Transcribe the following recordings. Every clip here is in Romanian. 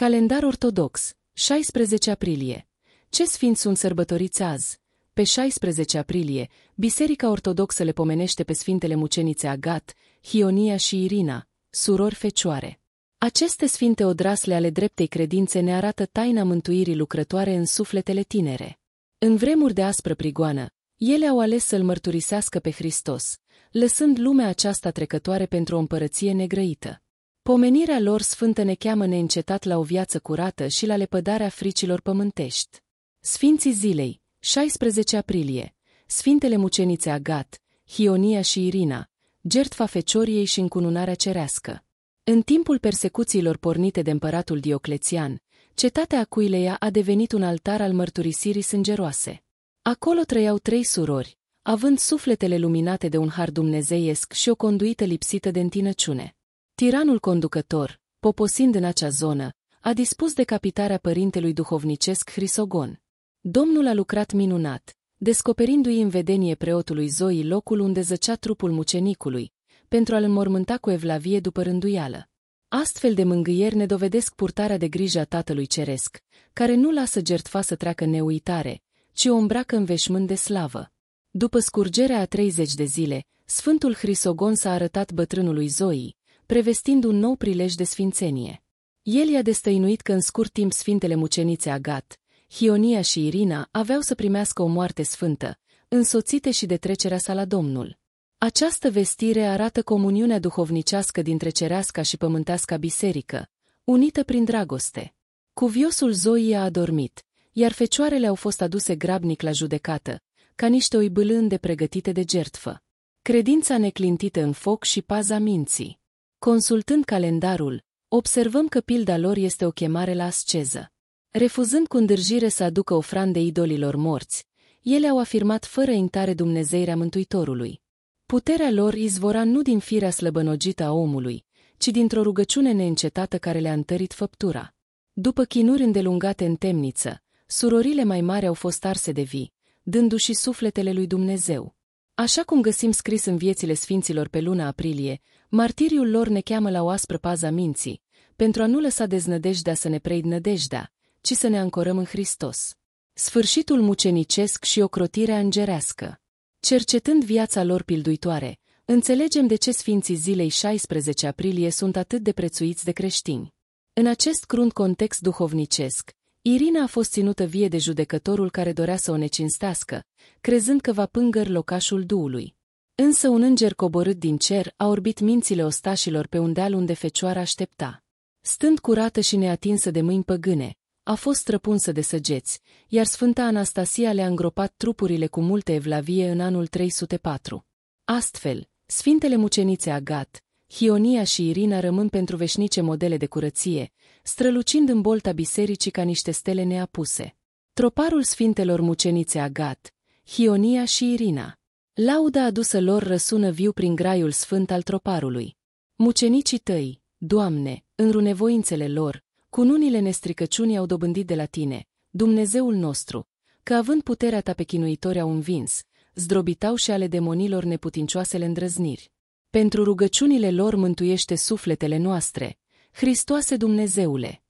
Calendar ortodox, 16 aprilie. Ce sfinți sunt sărbătoriți azi? Pe 16 aprilie, Biserica Ortodoxă le pomenește pe Sfintele Mucenițe Agat, Hionia și Irina, surori fecioare. Aceste sfinte odrasle ale dreptei credințe ne arată taina mântuirii lucrătoare în sufletele tinere. În vremuri de aspră prigoană, ele au ales să-L mărturisească pe Hristos, lăsând lumea aceasta trecătoare pentru o împărăție negrăită. Pomenirea lor sfântă ne cheamă neîncetat la o viață curată și la lepădarea fricilor pământești. Sfinții zilei, 16 aprilie, Sfintele Mucenițe Agat, Hionia și Irina, Gertfa Fecioriei și încununarea cerească. În timpul persecuțiilor pornite de împăratul Dioclețian, cetatea Aquileia a devenit un altar al mărturisirii sângeroase. Acolo trăiau trei surori, având sufletele luminate de un har dumnezeiesc și o conduită lipsită de întinăciune. Tiranul conducător, poposind în acea zonă, a dispus decapitarea părintelui duhovnicesc Hrisogon. Domnul a lucrat minunat, descoperindu-i în vedenie preotului Zoi locul unde zăcea trupul mucenicului, pentru a-l înmormânta cu evlavie după rânduială. Astfel de mângâieri ne dovedesc purtarea de grijă a Tatălui Ceresc, care nu lasă gertfa să treacă neuitare, ci o îmbracă în veșmânt de slavă. După scurgerea a 30 de zile, Sfântul Hrisogon s-a arătat bătrânului Zoii, prevestind un nou prilej de sfințenie. El i-a destăinuit că în scurt timp Sfintele Mucenițe Agat, Hionia și Irina aveau să primească o moarte sfântă, însoțite și de trecerea sa la Domnul. Această vestire arată comuniunea duhovnicească dintre cereasca și pământeasca biserică, unită prin dragoste. Cuviosul Zoii a adormit, iar fecioarele au fost aduse grabnic la judecată, ca niște oi bâlânde pregătite de gertfă. Credința neclintită în foc și paza minții. Consultând calendarul, observăm că pilda lor este o chemare la asceză. Refuzând cu îndârjire să aducă ofrande idolilor morți, ele au afirmat fără intare Dumnezeirea Mântuitorului. Puterea lor izvora nu din firea slăbănogită a omului, ci dintr-o rugăciune neîncetată care le-a întărit făptura. După chinuri îndelungate în temniță, surorile mai mari au fost arse de vii, dându-și sufletele lui Dumnezeu. Așa cum găsim scris în viețile sfinților pe luna aprilie, martiriul lor ne cheamă la o aspră paza minții, pentru a nu lăsa deznădejdea să ne preid nădejdea, ci să ne ancorăm în Hristos. Sfârșitul mucenicesc și ocrotirea îngerească. Cercetând viața lor pilduitoare, înțelegem de ce sfinții zilei 16 aprilie sunt atât de prețuiți de creștini. În acest crunt context duhovnicesc, Irina a fost ținută vie de judecătorul care dorea să o necinstească, crezând că va pângăr locașul duului. Însă un înger coborât din cer a orbit mințile ostașilor pe un deal unde fecioara aștepta. Stând curată și neatinsă de mâini păgâne, a fost străpunsă de săgeți, iar Sfânta Anastasia le-a îngropat trupurile cu multe evlavie în anul 304. Astfel, Sfintele Mucenițe Agat, Hionia și Irina rămân pentru veșnice modele de curăție, strălucind în bolta bisericii ca niște stele neapuse. Troparul Sfintelor Mucenițe Agat, Hionia și Irina. Lauda adusă lor răsună viu prin graiul sfânt al troparului. Mucenicii tăi, Doamne, în runevoințele lor, Cununile nestricăciunii au dobândit de la tine, Dumnezeul nostru, că având puterea ta pe chinuitori au învins, zdrobitau și ale demonilor neputincioasele îndrăzniri. Pentru rugăciunile lor mântuiește sufletele noastre, Hristoase Dumnezeule.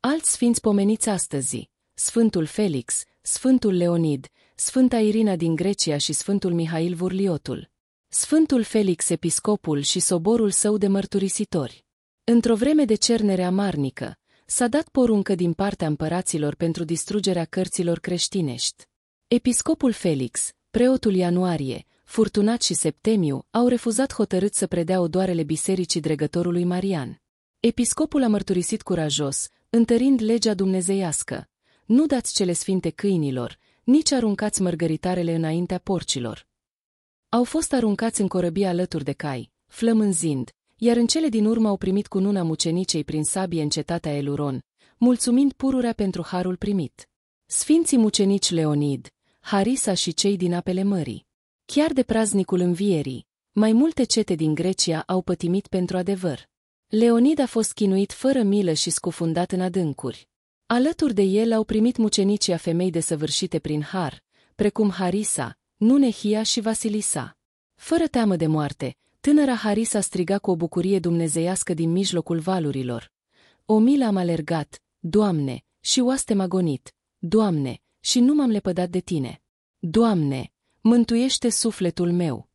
Alți sfinți pomeniți astăzi, Sfântul Felix, Sfântul Leonid, Sfânta Irina din Grecia și Sfântul Mihail Vurliotul. Sfântul Felix Episcopul și soborul său de mărturisitori. Într-o vreme de cernere amarnică, s-a dat poruncă din partea împăraților pentru distrugerea cărților creștinești. Episcopul Felix, preotul Ianuarie, Furtunat și Septemiu au refuzat hotărât să predea odoarele bisericii dregătorului Marian. Episcopul a mărturisit curajos, întărind legea dumnezeiască. Nu dați cele sfinte câinilor, nici aruncați mărgăritarele înaintea porcilor. Au fost aruncați în corăbie alături de cai, flămânzind, iar în cele din urmă au primit cununa mucenicei prin sabie în cetatea Eluron, mulțumind pururea pentru harul primit. Sfinții mucenici Leonid, Harisa și cei din apele mării. Chiar de praznicul învierii, mai multe cete din Grecia au pătimit pentru adevăr. Leonid a fost chinuit fără milă și scufundat în adâncuri. Alături de el au primit mucenicii a femei desăvârșite prin har, precum Harisa, Nunehia și Vasilisa. Fără teamă de moarte, Tânăra Harisa striga cu o bucurie dumnezeiască din mijlocul valurilor. O milă am alergat, Doamne, și oaste m-a gonit, Doamne, și nu m-am lepădat de Tine. Doamne, mântuiește sufletul meu.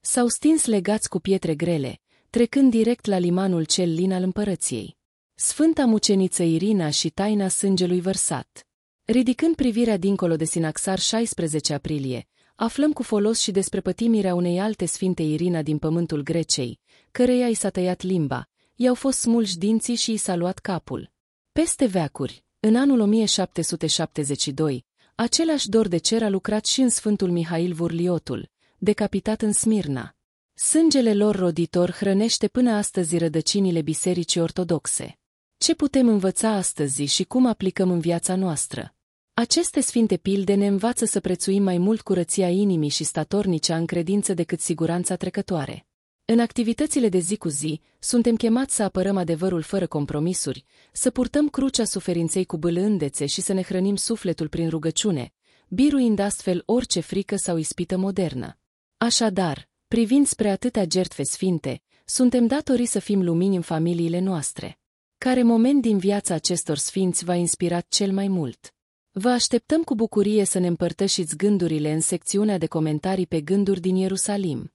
S-au stins legați cu pietre grele, trecând direct la limanul cel lin al împărăției. Sfânta muceniță Irina și taina sângelui vărsat. Ridicând privirea dincolo de Sinaxar 16 aprilie, aflăm cu folos și despre pătimirea unei alte sfinte Irina din pământul Grecei, căreia i s-a tăiat limba, i-au fost smulși dinții și i s-a luat capul. Peste veacuri, în anul 1772, același dor de cer a lucrat și în Sfântul Mihail Vurliotul, decapitat în Smirna. Sângele lor roditor hrănește până astăzi rădăcinile bisericii ortodoxe. Ce putem învăța astăzi și cum aplicăm în viața noastră? Aceste sfinte pilde ne învață să prețuim mai mult curăția inimii și statornicea în credință decât siguranța trecătoare. În activitățile de zi cu zi, suntem chemați să apărăm adevărul fără compromisuri, să purtăm crucea suferinței cu bâlândețe și să ne hrănim sufletul prin rugăciune, biruind astfel orice frică sau ispită modernă. Așadar, privind spre atâtea jertfe sfinte, suntem datori să fim lumini în familiile noastre. Care moment din viața acestor sfinți v-a inspirat cel mai mult? Vă așteptăm cu bucurie să ne împărtășiți gândurile în secțiunea de comentarii pe gânduri din Ierusalim.